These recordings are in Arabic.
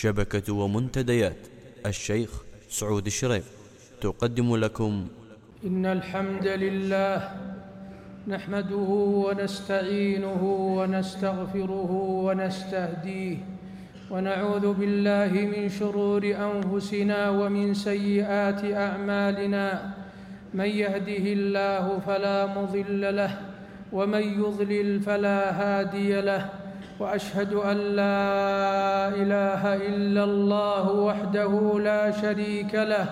شبكة ومنتديات. الشيخ سعود الشريف تقدم لكم. إن الحمد لله نحمده ونستعينه ونستغفره ونستهديه ونعوذ بالله من شرور أنفسنا ومن سيئات أعمالنا. من يهده الله فلا مضل له ومن يضلل فلا هادي له وأشهد أن لا إله إلا الله وحده لا شريك له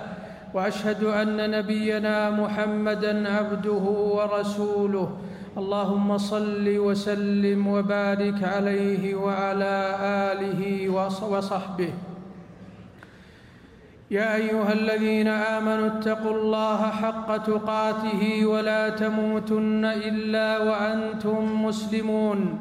وأشهد أن نبينا محمدا عبده ورسوله. اللهم صل وسلم وبارك عليه وعلى آله وصحبه. يا أيها الذين آمنوا اتقوا الله حق تقاته ولا تموتن إلا وأنتم مسلمون.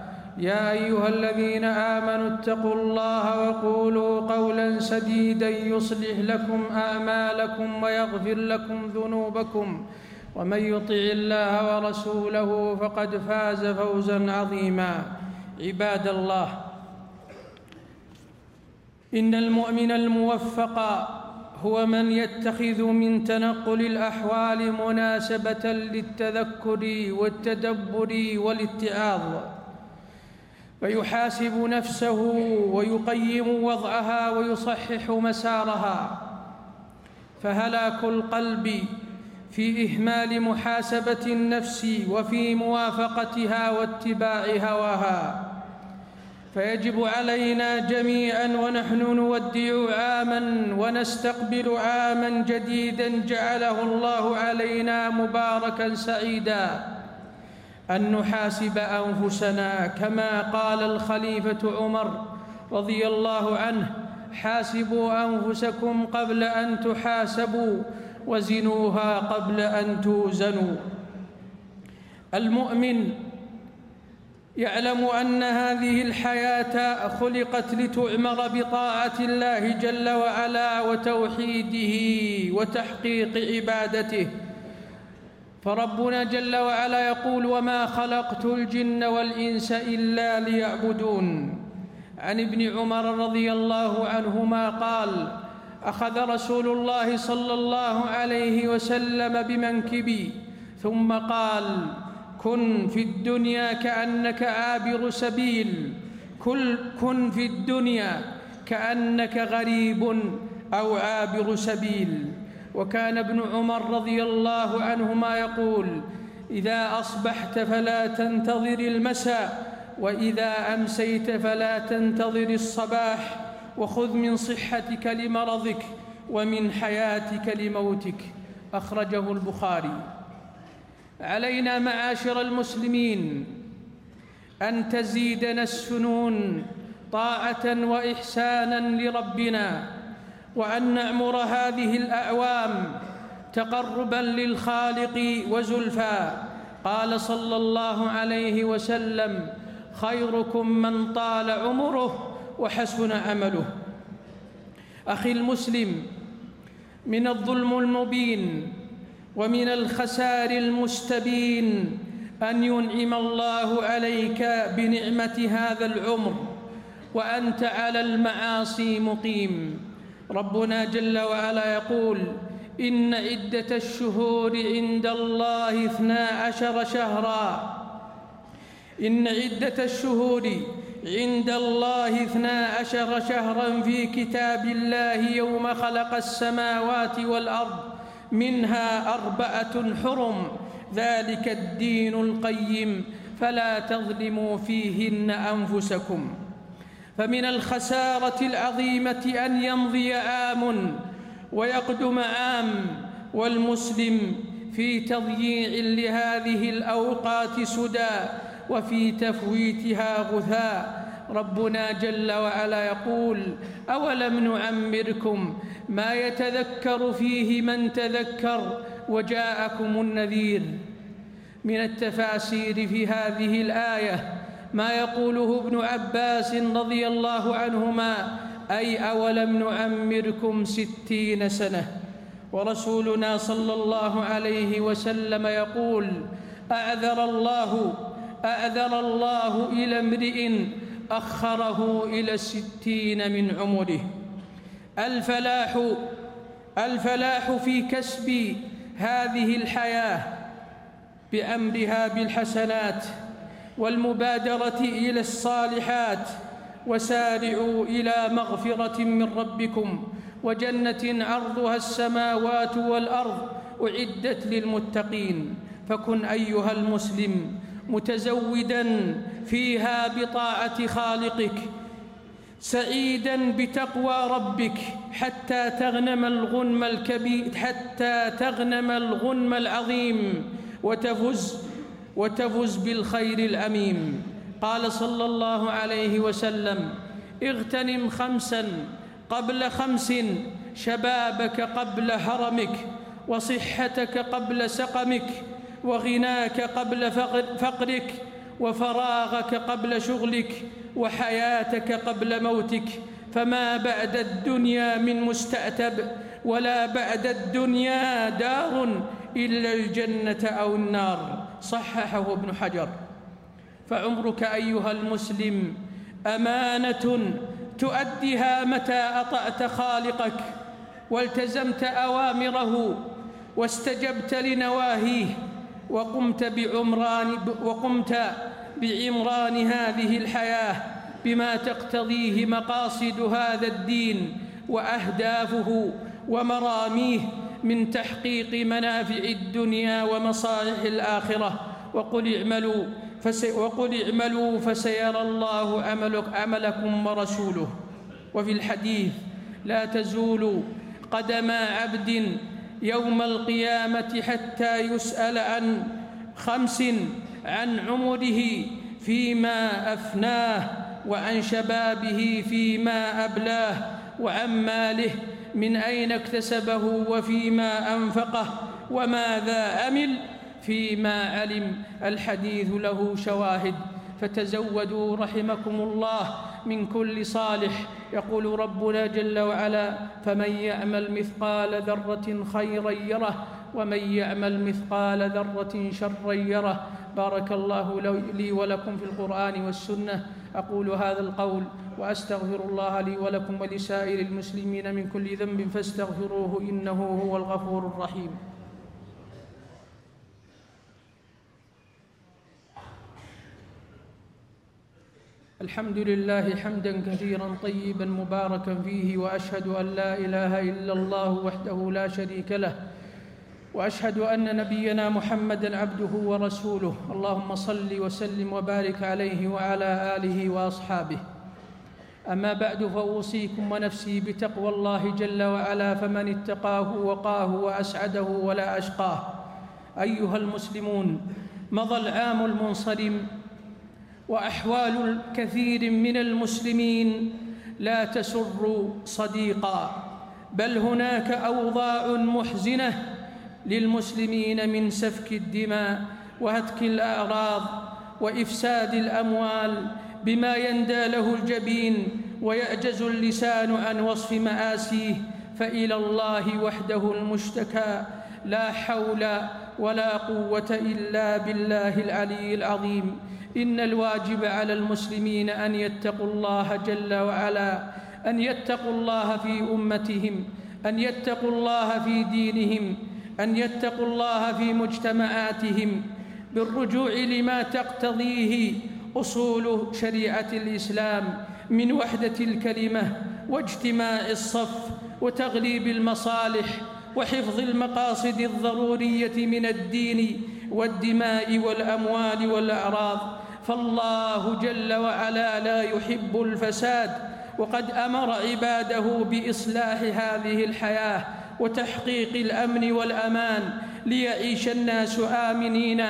يا أيها الذين آمنوا اتقوا الله وقولوا قولا سديدا يصلح لكم أعمالكم ويغفر لكم ذنوبكم ومن يطع الله ورسوله فقد فاز فوزا عظيما. عباد الله إن المؤمن الموفق هو من يتخذ من تنقل الأحوال مناسبة للتذكر والتدبر والاتعاظ. فيحاسب نفسه ويقيم وضعها ويصحح مسارها. فهلاك القلب في إهمال محاسبة النفس وفي موافقتها واتباع هواها. فيجب علينا جميعا ونحن نودع عاما ونستقبل عاما جديدا جعله الله علينا مباركا سعيدا. أن نحاسب أنفسنا كما قال الخليفة عمر رضي الله عنه حاسبوا أنفسكم قبل أن تحاسبوا وزنوها قبل أن توزنوا. المؤمن يعلم أن هذه الحياة خلقت لتعمر بطاعة الله جل وعلا وتوحيده وتحقيق عبادته. فربنا جل وعلا يقول وما خلقت الجن والإنس إلا ليعبدون. عن ابن عمر رضي الله عنهما قال أخذ رسول الله صلى الله عليه وسلم بمنكبي ثم قال كن في الدنيا كأنك عابر سبيل كل كن في الدنيا كأنك غريب أو عابر سبيل. وكان ابن عمر رضي الله عنهما يقول إذا أصبحت فلا تنتظر المساء وإذا أمسيت فلا تنتظر الصباح وخذ من صحتك لمرضك ومن حياتك لموتك. أخرجه البخاري. علينا معاشر المسلمين أن تزيدنا السنون طاعة وإحسانا لربنا وأن نعمر هذه الأعوام تقربا للخالق وزلفى. قال صلى الله عليه وسلم خيركم من طال عمره وحسن عمله. أخي المسلم من الظلم المبين ومن الخسار المستبين أن ينعم الله عليك بنعمة هذا العمر وأنت على المعاصي مقيم. ربنا جل وعلا يقول إن عدة الشهور عند الله اثنا عشر شهرا. إن عدة الشهور عند الله اثنا عشر شهرا في كتاب الله يوم خلق السماوات والأرض منها أربعة حرم. ذلك الدين القيم. فلا تظلموا فيهن أنفسكم. فمن الخسارة العظيمة أن يمضي عام ويقدم عام والمسلم في تضييع لهذه الأوقات سدى وفي تفويتها غثاء ربنا جل وعلا يقول أولم نعمركم ما يتذكر فيه من تذكر وجاءكم النذير؟ من التفاسير في هذه الآية ما يقوله ابن عباس رضي الله عنهما أي أولم نعمركم ستين سنة؟ ورسولنا صلى الله عليه وسلم يقول أعذر الله أعذر الله إلى امرئ أخره إلى الستين من عمره. الفلاح الفلاح في كسب هذه الحياة بأمرها بالحسنات. والمبادرة إلى الصالحات وسارعوا إلى مغفرة من ربكم. وجنة عرضها السماوات والأرض أعدت للمتقين. فكن أيها المسلم متزودا فيها بطاعة خالقك سعيدا بتقوى ربك حتى تغنم الغنم الكبير حتى تغنم الغنم العظيم. وتفز وتفز بالخير الاميم قال صلى الله عليه وسلم اغتنم خمسا قبل خمس شبابك قبل هرمك وصحتك قبل سقمك وغناك قبل فقرك وفراغك قبل شغلك وحياتك قبل موتك. فما بعد الدنيا من مستأتب ولا بعد الدنيا دار إلا الجنة أو النار. صححه ابن حجر. فعمرك أيها المسلم أمانة تؤديها متى أطأت خالقك والتزمت أوامره واستجبت لنواهيه وقمت بعمران وقمت بعمران هذه الحياة بما تقتضيه مقاصد هذا الدين وأهدافه ومراميه من تحقيق منافع الدنيا ومصالح الآخرة. وقل اعملوا فسي وقل اعملوا فسيرى الله عملك عملكم ورسوله. وفي الحديث لا تزول قدم عبد يوم القيامة حتى يسأل عن خمس عن عمره فيما أفناه وعن شبابه فيما أبلاه وعن ماله من أين اكتسبه وفيما أنفقه وماذا أمل فيما علم الحديث له شواهد فتزودوا رحمكم الله من كل صالح يقول ربنا جل وعلا فمن يعمل مثقال ذرة خيرا يره ومن يعمل مثقال ذرة شرا يره بارك الله لي ولكم في القرآن والسنة أقول هذا القول وأستغفر الله لي ولكم ولسائر المسلمين من كل ذنب فاستغفروه إنه هو الغفور الرحيم. الحمد لله حمدا كثيرا طيبا مباركا فيه وأشهد أن لا إله إلا الله وحده لا شريك له وأشهد أن نبينا محمدا عبده ورسوله. اللهم صل وسلم وبارك عليه وعلى آله وأصحابه. أما بعد فأوصيكم ونفسي بتقوى الله جل وعلا فمن اتقاه وقاه وأسعده ولا أشقاه. أيها المسلمون مضى العام المنصرم وأحوال كثير من المسلمين لا تسر صديقا بل هناك أوضاع محزنة للمسلمين من سفك الدماء وهتك الأعراض وإفساد الأموال بما يندى له الجبين ويعجز اللسان عن وصف مآسيه فإلى الله وحده المشتكى لا حول ولا قوة إلا بالله العلي العظيم. إن الواجب على المسلمين أن يتقوا الله جل وعلا أن يتقوا الله في أمتهم أن يتقوا الله في دينهم أن يتقوا الله في مجتمعاتهم بالرجوع لما تقتضيه أصول شريعة الإسلام من وحدة الكلمة واجتماع الصف وتغليب المصالح وحفظ المقاصد الضرورية من الدين والدماء والأموال والأعراض. فالله جل وعلا لا يحب الفساد وقد أمر عباده بإصلاح هذه الحياة وتحقيق الأمن والأمان ليعيش الناس آمنين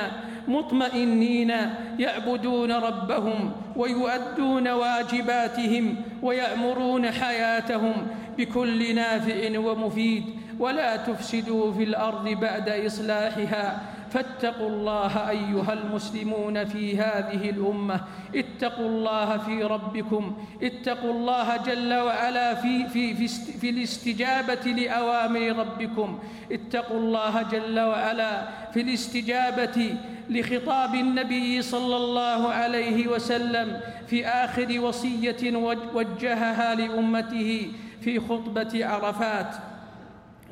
مطمئنين يعبدون ربهم ويؤدون واجباتهم ويأمرون حياتهم بكل نافع ومفيد ولا تفسدوا في الأرض بعد إصلاحها فاتقوا الله أيها المسلمون في هذه الأمة. اتقوا الله في ربكم. اتقوا الله جل وعلا في, في, في, في الاستجابة لأوامر ربكم. اتقوا الله جل وعلا في الاستجابة لخطاب النبي صلى الله عليه وسلم في آخر وصية وجهها لأمته في خطبة عرفات.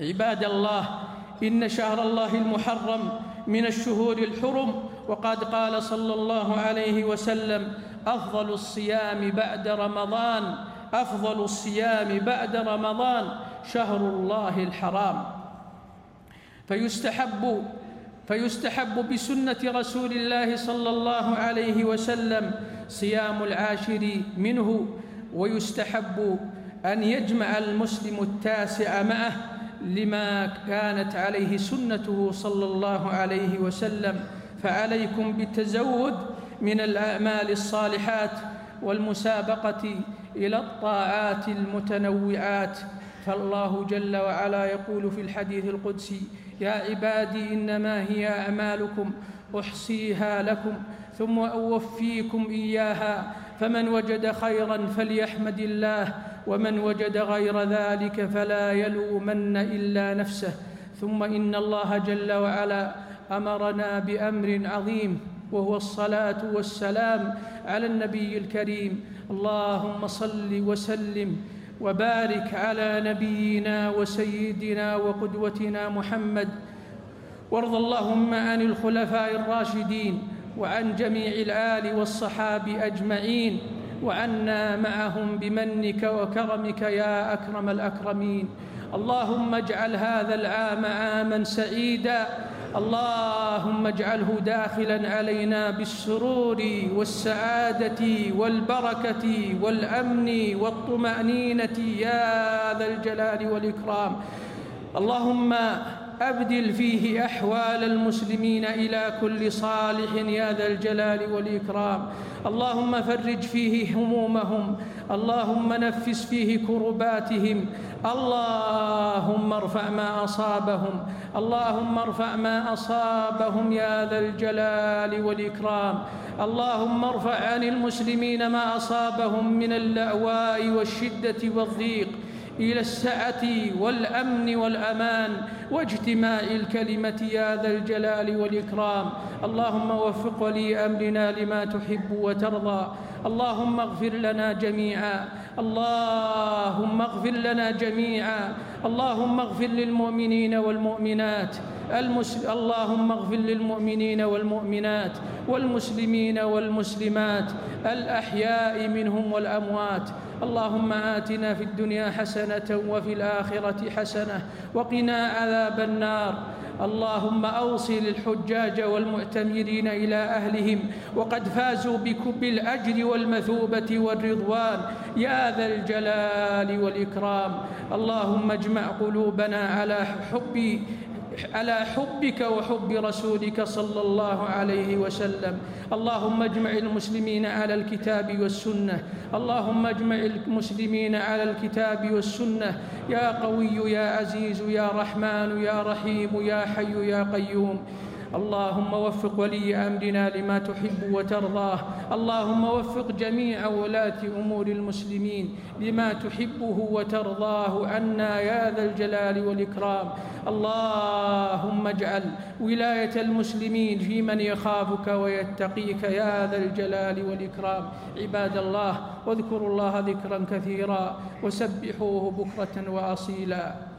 عباد الله إن شهر الله المحرم من الشهور الحرم وقد قال صلى الله عليه وسلم أفضل الصيام بعد رمضان أفضل الصيام بعد رمضان شهر الله الحرام. فيستحب فيستحب بسنة رسول الله صلى الله عليه وسلم صيام العاشر منه ويستحب أن يجمع المسلم التاسع معه لما كانت عليه سنته صلى الله عليه وسلم فعليكم بالتزود من الأعمال الصالحات والمسابقة إلى الطاعات المتنوعات. فالله جل وعلا يقول في الحديث القدسي يا عبادي إنما هي أعمالكم أحصيها لكم ثم أوفيكم إياها فمن وجد خيرا فليحمد الله ومن وجد غير ذلك فلا يلومن إلا نفسه. ثم إن الله جل وعلا أمرنا بأمر عظيم وهو الصلاة والسلام على النبي الكريم. اللهم صل وسلم وبارك على نبينا وسيدنا وقدوتنا محمد. وارض اللهم عن الخلفاء الراشدين وعن جميع الآل والصحاب أجمعين. وعنا معهم بمنك وكرمك يا أكرم الأكرمين. اللهم اجعل هذا العام عاما سعيدا. اللهم اجعله داخلا علينا بالسرور والسعادة والبركة والأمن والطمأنينة يا ذا الجلال والإكرام. اللهم أبدل فيه أحوال المسلمين إلى كل صالح يا ذا الجلال والإكرام. اللهم فرج فيه همومهم. اللهم نفس فيه كرباتهم. اللهم ارفع ما أصابهم. اللهم ارفع ما أصابهم يا ذا الجلال والإكرام. اللهم ارفع عن المسلمين ما أصابهم من اللأواء والشدة والضيق. إلى السعة والأمن والأمان واجتماع الكلمة يا ذا الجلال والإكرام. اللهم وفق ولي أمرنا لما تحب وترضى. اللهم اغفر لنا جميعا. اللهم اغفر لنا جميعا. اللهم اغفر للمؤمنين والمؤمنات. المسل... اللهم اغفر للمؤمنين والمؤمنات والمسلمين والمسلمات. الأحياء منهم والأموات. اللهم آتنا في الدنيا حسنة وفي الآخرة حسنة وقنا عذاب النار. اللهم أوصل الحجاج والمعتمرين إلى أهلهم وقد فازوا بكب بالأجر والمثوبة والرضوان. يا ذا الجلال والإكرام. اللهم اجمع قلوبنا على حب على حبك وحب رسولك صلى الله عليه وسلم. اللهم اجمع المسلمين على الكتاب والسنة. اللهم اجمع المسلمين على الكتاب والسنة. يا قوي يا عزيز يا رحمن يا رحيم يا حي يا قيوم. اللهم وفق ولي أمرنا لما تحب وترضاه. اللهم وفق جميع ولاة أمور المسلمين لما تحبه وترضاه. عنا يا ذا الجلال والإكرام. اللهم اجعل ولاية المسلمين في من يخافك ويتقيك يا ذا الجلال والإكرام. عباد الله واذكروا الله ذكرا كثيرا وسبحوه بكرة وأصيلا.